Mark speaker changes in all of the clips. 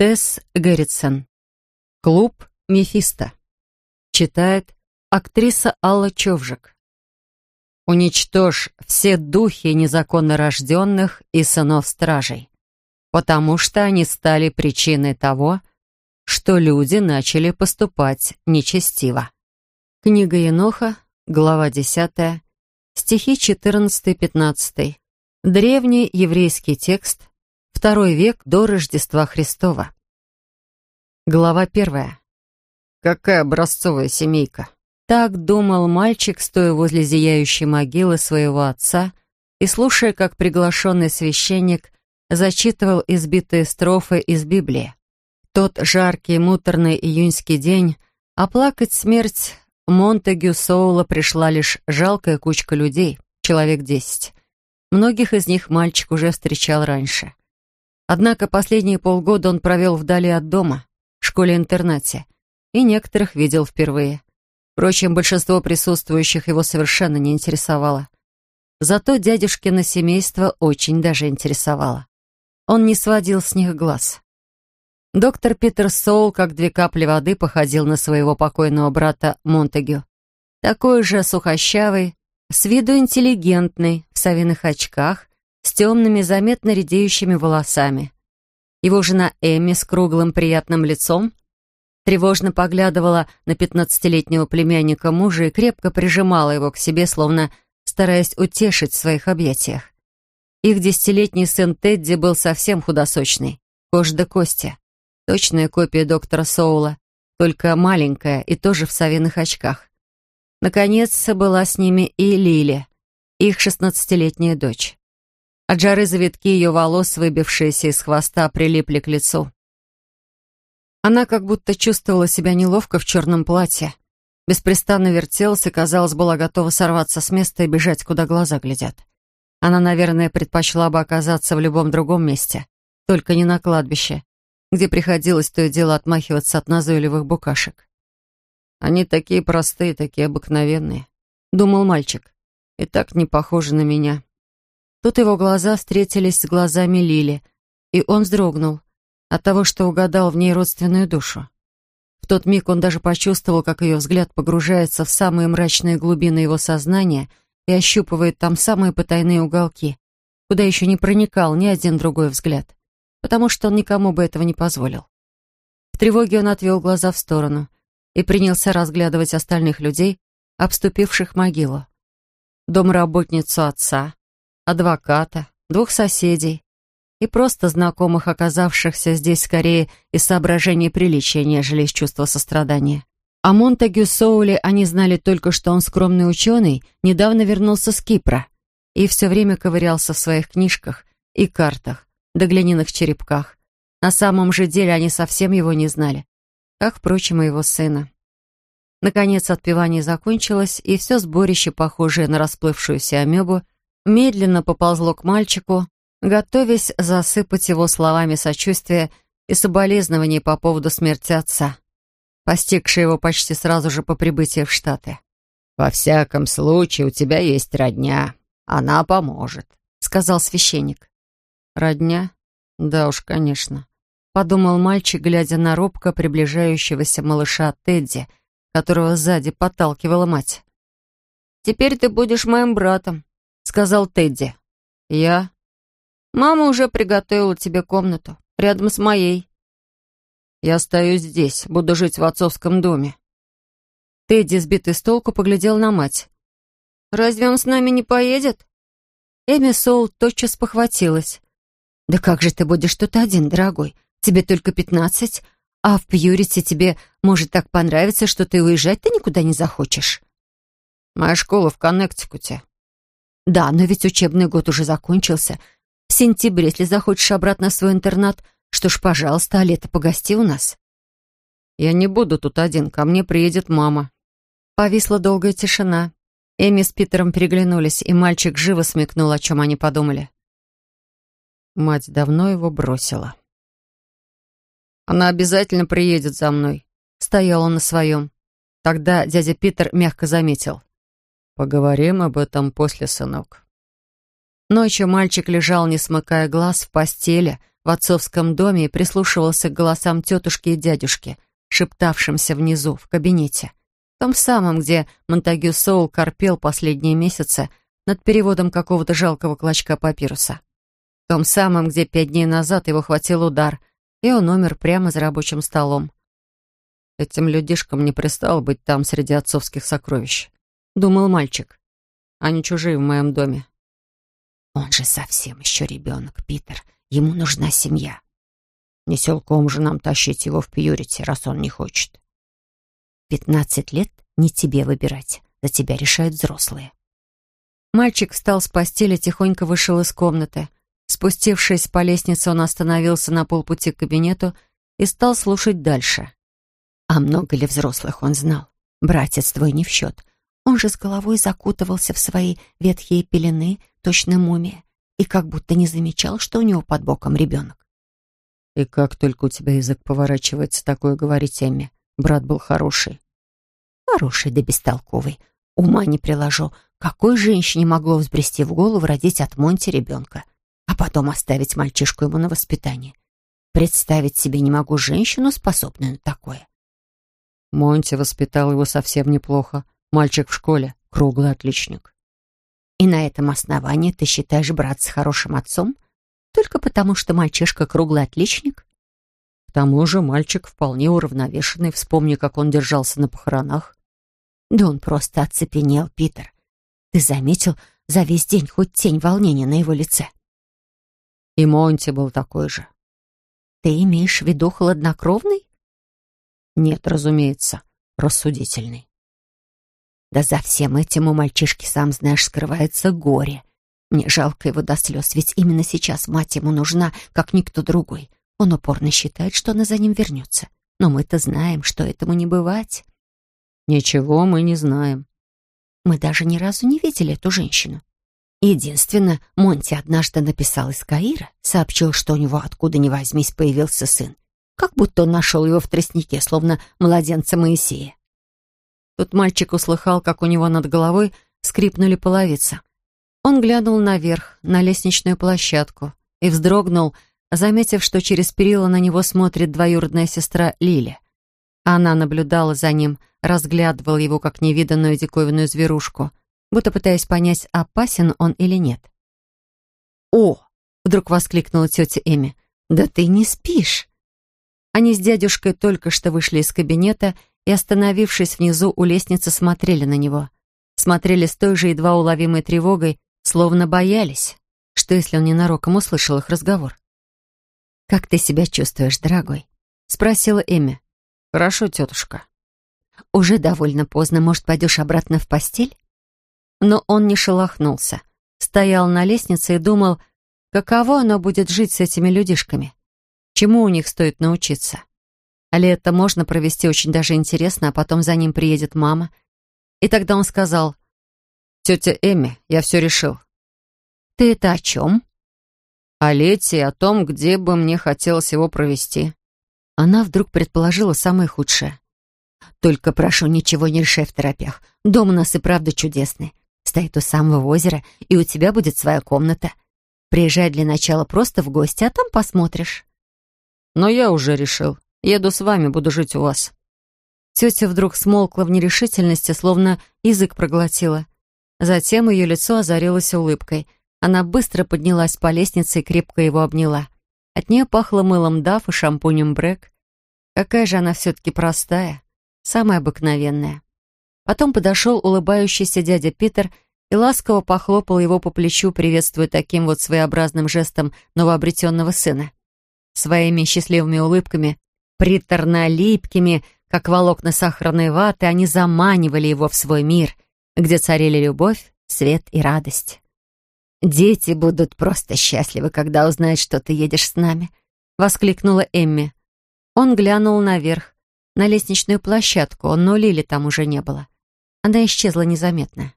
Speaker 1: Тесс Герритсон. Клуб Мефисто. Читает актриса Алла Човжик. Уничтожь все духи незаконно рожденных и сынов стражей, потому что они стали причиной того, что люди начали поступать нечестиво. Книга Еноха, глава 10, стихи 14-15. Древний еврейский текст, второй век до Рождества Христова. Глава первая. Какая образцовая семейка. Так думал мальчик, стоя возле зияющей могилы своего отца и слушая, как приглашенный священник зачитывал избитые строфы из Библии. Тот жаркий, муторный июньский день оплакать смерть Монтегю Соула пришла лишь жалкая кучка людей, человек десять. Многих из них мальчик уже встречал раньше. Однако последние полгода он провел вдали от дома, в школе-интернате, и некоторых видел впервые. Впрочем, большинство присутствующих его совершенно не интересовало. Зато дядюшкино семейство очень даже интересовало. Он не сводил с них глаз. Доктор Питер Соул, как две капли воды, походил на своего покойного брата Монтегю. Такой же сухощавый, с виду интеллигентный, в совиных очках, с темными, заметно редеющими волосами. Его жена Эми с круглым приятным лицом тревожно поглядывала на пятнадцатилетнего племянника мужа и крепко прижимала его к себе, словно стараясь утешить в своих объятиях. Их десятилетний сын Тедди был совсем худосочный, кожа до кости. Точная копия доктора Соула, только маленькая и тоже в совиных очках. Наконец, была с ними и Лили, их шестнадцатилетняя дочь. От жары завитки ее волос, выбившиеся из хвоста, прилипли к лицу. Она как будто чувствовала себя неловко в черном платье. Беспрестанно вертелась и, казалось, была готова сорваться с места и бежать, куда глаза глядят. Она, наверное, предпочла бы оказаться в любом другом месте, только не на кладбище, где приходилось то и дело отмахиваться от назойливых букашек. «Они такие простые, такие обыкновенные», — думал мальчик, — «и так не похожи на меня». Тут его глаза встретились с глазами Лили, и он вздрогнул от того, что угадал в ней родственную душу. В тот миг он даже почувствовал, как ее взгляд погружается в самые мрачные глубины его сознания и ощупывает там самые потайные уголки, куда еще не проникал ни один другой взгляд, потому что он никому бы этого не позволил. В тревоге он отвел глаза в сторону и принялся разглядывать остальных людей, обступивших могилу. Домработницу отца, адвоката, двух соседей, и просто знакомых, оказавшихся здесь скорее из соображений приличия, нежели из чувства сострадания. О Монтегю Соуле они знали только, что он скромный ученый, недавно вернулся с Кипра и все время ковырялся в своих книжках и картах, да глиняных черепках. На самом же деле они совсем его не знали, как, впрочем, и его сына. Наконец отпевание закончилось, и все сборище, похожее на расплывшуюся амебу, медленно поползло к мальчику, готовясь засыпать его словами сочувствия и соболезнований по поводу смерти отца, постигшей его почти сразу же по прибытии в Штаты.
Speaker 2: «Во всяком случае, у тебя есть родня. Она поможет», — сказал священник.
Speaker 1: «Родня? Да уж, конечно», — подумал мальчик, глядя на робко приближающегося малыша Тедди, которого сзади подталкивала мать. «Теперь ты будешь моим братом», — сказал Тедди. «Я?» Мама уже приготовила тебе комнату, рядом с моей. Я остаюсь здесь, буду жить в отцовском доме. Тедди, сбитый с толку, поглядел на мать. «Разве он с нами не поедет?» Эми Соул тотчас похватилась. «Да как же ты будешь тут один, дорогой? Тебе только пятнадцать, а в Пьюрите тебе может так понравиться, что ты уезжать ты никуда не захочешь».
Speaker 2: «Моя школа в Коннектикуте».
Speaker 1: «Да, но ведь учебный год уже закончился, в сентябре, если захочешь обратно в свой интернат, что ж, пожалуйста, а лето погости у нас.
Speaker 2: Я не буду тут один, ко мне приедет мама.
Speaker 1: Повисла долгая тишина. Эми с Питером переглянулись, и мальчик живо смекнул, о чем они подумали.
Speaker 2: Мать давно его бросила. Она обязательно приедет за мной.
Speaker 1: Стоял он на своем. Тогда дядя Питер мягко заметил.
Speaker 2: Поговорим об этом после, сынок.
Speaker 1: Ночью мальчик лежал, не смыкая глаз, в постели, в отцовском доме и прислушивался к голосам тетушки и дядюшки, шептавшимся внизу, в кабинете. В том самом, где Монтагю Соул корпел последние месяцы над переводом какого-то жалкого клочка папируса. В том самом, где пять дней назад его хватил удар, и он умер прямо за рабочим столом. Этим людишкам не пристало быть там среди отцовских сокровищ. Думал мальчик. Они чужие в моем доме.
Speaker 2: Он же совсем еще ребенок, Питер. Ему нужна семья.
Speaker 1: Не селком же нам тащить его в пьюрити, раз он не хочет.
Speaker 2: Пятнадцать лет не тебе выбирать. За тебя решают взрослые.
Speaker 1: Мальчик встал с постели, тихонько вышел из комнаты. Спустившись по лестнице, он остановился на полпути к кабинету и стал слушать дальше.
Speaker 2: А много ли взрослых он знал? Братец твой не в счет. Он же с головой закутывался в свои ветхие пелены, точно мумия, и как будто не замечал, что у него под боком ребенок.
Speaker 1: «И как только у тебя язык поворачивается такое говорить, Эмми? Брат был хороший».
Speaker 2: «Хороший да бестолковый. Ума не приложу. Какой женщине могло взбрести в голову родить от Монти ребенка, а потом оставить мальчишку ему на воспитание? Представить себе не могу женщину, способную на такое».
Speaker 1: Монти воспитал его совсем неплохо. Мальчик в школе, круглый отличник.
Speaker 2: И на этом основании ты считаешь братца хорошим отцом? Только потому, что мальчишка круглый отличник?
Speaker 1: К тому же мальчик вполне уравновешенный, вспомни, как он держался на похоронах.
Speaker 2: Да он просто оцепенел, Питер. Ты заметил за весь день хоть тень волнения на его лице?
Speaker 1: И Монти был такой же.
Speaker 2: Ты имеешь в виду хладнокровный?
Speaker 1: Нет, разумеется, рассудительный.
Speaker 2: Да за всем этим у мальчишки, сам знаешь, скрывается горе. Мне жалко его до слез, ведь именно сейчас мать ему нужна, как никто другой. Он упорно считает, что она за ним вернется. Но мы-то знаем, что этому не бывать.
Speaker 1: Ничего мы не знаем.
Speaker 2: Мы даже ни разу не видели эту женщину. Единственное, Монти однажды написал из Каира, сообщил, что у него откуда ни возьмись появился сын. Как будто он нашел его в тростнике, словно младенца Моисея.
Speaker 1: Тут мальчик услыхал, как у него над головой скрипнули половицы. Он глянул наверх, на лестничную площадку, и вздрогнул, заметив, что через перила на него смотрит двоюродная сестра Лили. Она наблюдала за ним, разглядывала его как невиданную диковинную зверушку, будто пытаясь понять, опасен он или нет. «О!» — вдруг воскликнула тетя Эми. «Да ты не спишь!» Они с дядюшкой только что вышли из кабинета и, остановившись внизу у лестницы, смотрели на него. Смотрели с той же едва уловимой тревогой, словно боялись, что если он ненароком услышал их разговор.
Speaker 2: «Как ты себя чувствуешь, дорогой?» — спросила Эми.
Speaker 1: «Хорошо, тетушка».
Speaker 2: «Уже довольно поздно, может, пойдешь обратно в постель?»
Speaker 1: Но он не шелохнулся. Стоял на лестнице и думал, каково оно будет жить с этими людишками. Чему у них стоит научиться? А лето можно провести очень даже интересно, а потом за ним приедет мама. И тогда он сказал, «Тетя Эми, я все решил».
Speaker 2: «Ты это о чем?»
Speaker 1: «О лете и о том, где бы мне хотелось его провести».
Speaker 2: Она вдруг предположила самое худшее. «Только прошу, ничего не решай в торопях. Дом у нас и правда чудесный. Стоит у самого озера, и у тебя будет своя комната. Приезжай для начала просто в гости, а там посмотришь».
Speaker 1: Но я уже решил. Еду с вами, буду жить у вас». Тетя вдруг смолкла в нерешительности, словно язык проглотила. Затем ее лицо озарилось улыбкой. Она быстро поднялась по лестнице и крепко его обняла. От нее пахло мылом Даф и шампунем Брэк. Какая же она все-таки простая, самая обыкновенная. Потом подошел улыбающийся дядя Питер и ласково похлопал его по плечу, приветствуя таким вот своеобразным жестом новообретенного сына. Своими счастливыми улыбками, приторно-липкими, как волокна сахарной ваты, они заманивали его в свой мир, где царили любовь, свет и радость.
Speaker 2: «Дети будут просто счастливы, когда узнают, что ты едешь с нами», — воскликнула Эмми.
Speaker 1: Он глянул наверх, на лестничную площадку, но Лили там уже не было. Она исчезла незаметно.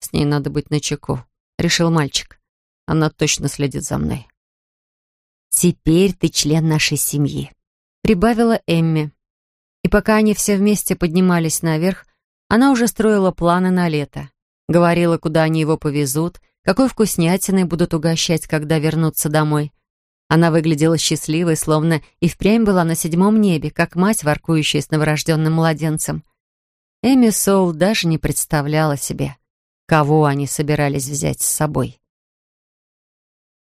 Speaker 1: «С ней надо быть начеку», — решил мальчик. «Она точно следит за мной».
Speaker 2: «Теперь ты член нашей семьи», —
Speaker 1: прибавила Эмми. И пока они все вместе поднимались наверх, она уже строила планы на лето. Говорила, куда они его повезут, какой вкуснятиной будут угощать, когда вернутся домой. Она выглядела счастливой, словно и впрямь была на седьмом небе, как мать, воркующая с новорожденным младенцем. Эми Соул даже не представляла себе, кого они собирались взять с собой.